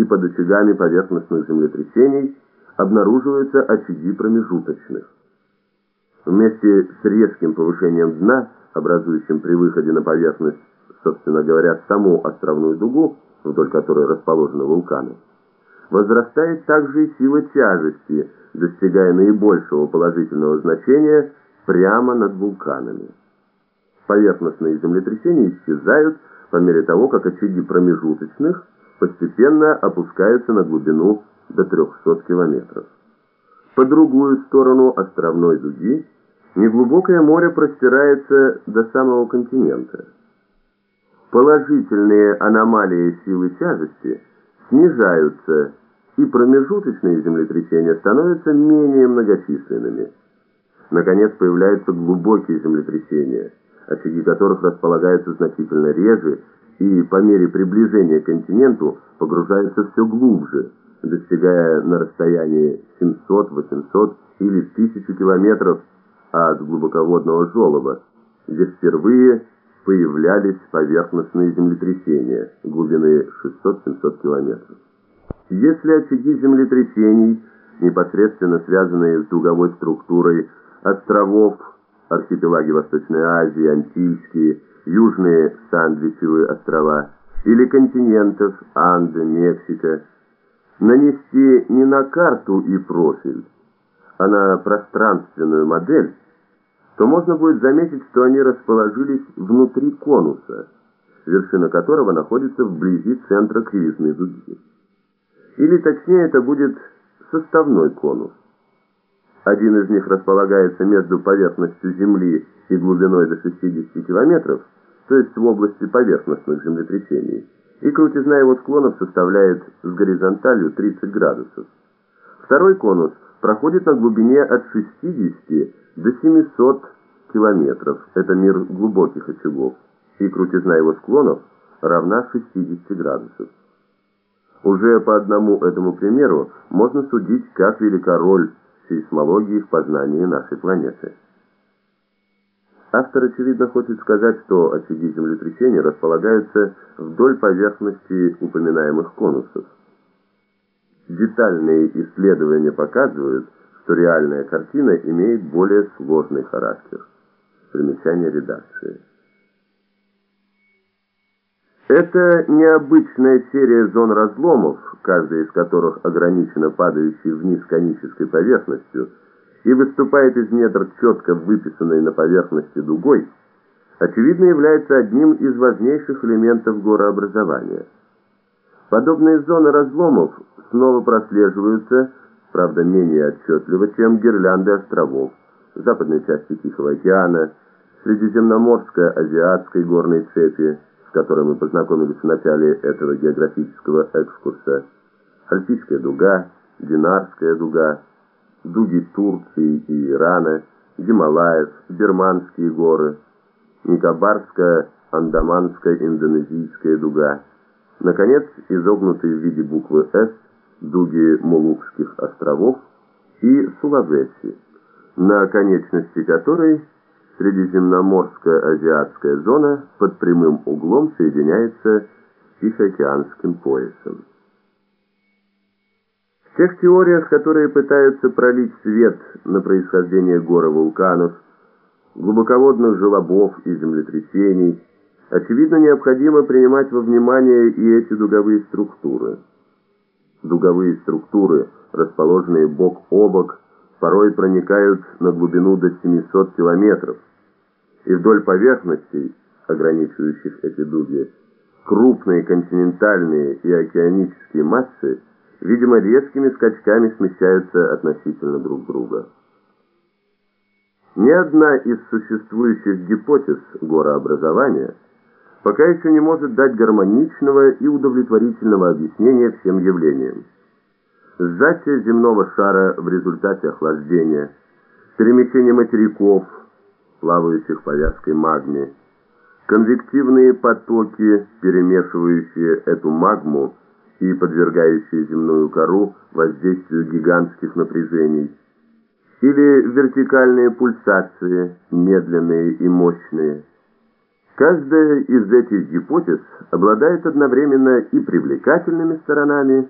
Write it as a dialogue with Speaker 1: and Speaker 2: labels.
Speaker 1: и под очагами поверхностных землетрясений обнаруживаются очаги промежуточных. Вместе с резким повышением дна, образующим при выходе на поверхность, собственно говоря, саму островную дугу, вдоль которой расположены вулканы, возрастает также и сила тяжести, достигая наибольшего положительного значения прямо над вулканами. Поверхностные землетрясения исчезают по мере того, как очаги промежуточных постепенно опускаются на глубину до 300 километров. По другую сторону островной дуги неглубокое море простирается до самого континента. Положительные аномалии силы тяжести снижаются, и промежуточные землетрясения становятся менее многочисленными. Наконец появляются глубокие землетрясения, очаги которых располагаются значительно реже и по мере приближения к континенту погружаются все глубже, достигая на расстоянии 700, 800 или 1000 километров от глубоководного желоба, где впервые появлялись поверхностные землетрясения глубины 600-700 километров. Если очаги землетрясений, непосредственно связанные с дуговой структурой островов, архипелаги Восточной Азии, Антильские, Южные Сандвичевые острова, или континентов Анды, Мексика, нанести не на карту и профиль, а на пространственную модель, то можно будет заметить, что они расположились внутри конуса, вершина которого находится вблизи центра кривизны дуги. Или точнее это будет составной конус. Один из них располагается между поверхностью Земли и глубиной до 60 километров, то есть в области поверхностных землетрясений, и крутизна его склонов составляет с горизонталью 30 градусов. Второй конус проходит на глубине от 60 до 700 километров, это мир глубоких очагов, и крутизна его склонов равна 60 градусов. Уже по одному этому примеру можно судить, как велика роль сейсмологии в познании нашей планеты. Автор, очевидно, хочет сказать, что очаги землетрясения располагаются вдоль поверхности упоминаемых конусов. Детальные исследования показывают, что реальная картина имеет более сложный характер. Примечание редакции. Это необычная серия зон разломов, каждая из которых ограничена падающей вниз конической поверхностью и выступает из недр четко выписанной на поверхности дугой, очевидно является одним из важнейших элементов горообразования. Подобные зоны разломов снова прослеживаются, правда менее отчетливо, чем гирлянды островов, западной части Тихого океана, Средиземноморской, Азиатской горной цепи, с которой мы познакомились в начале этого географического экскурса, Альпийская дуга, Динарская дуга, дуги Турции и Ирана, Гималаев, Берманские горы, Никобарская, Андаманская, Индонезийская дуга, наконец, изогнутые в виде буквы «С» дуги Молукских островов и Сулавеси, на конечности которой Средиземноморская азиатская зона под прямым углом соединяется с Тихоокеанским поясом. В тех теориях, которые пытаются пролить свет на происхождение гор и вулканов, глубоководных желобов и землетрясений, очевидно необходимо принимать во внимание и эти дуговые структуры. Дуговые структуры, расположенные бок о бок, порой проникают на глубину до 700 километров, и вдоль поверхностей, ограничивающих эти дуги, крупные континентальные и океанические массы, видимо, резкими скачками смещаются относительно друг друга. Ни одна из существующих гипотез горообразования пока еще не может дать гармоничного и удовлетворительного объяснения всем явлениям. Сжатие земного шара в результате охлаждения, перемещение материков – плавающих по вязкой магме, конвективные потоки, перемешивающие эту магму и подвергающие земную кору воздействию гигантских напряжений, или вертикальные пульсации, медленные и мощные, Каждая из этих гипотез обладает одновременно и привлекательными сторонами,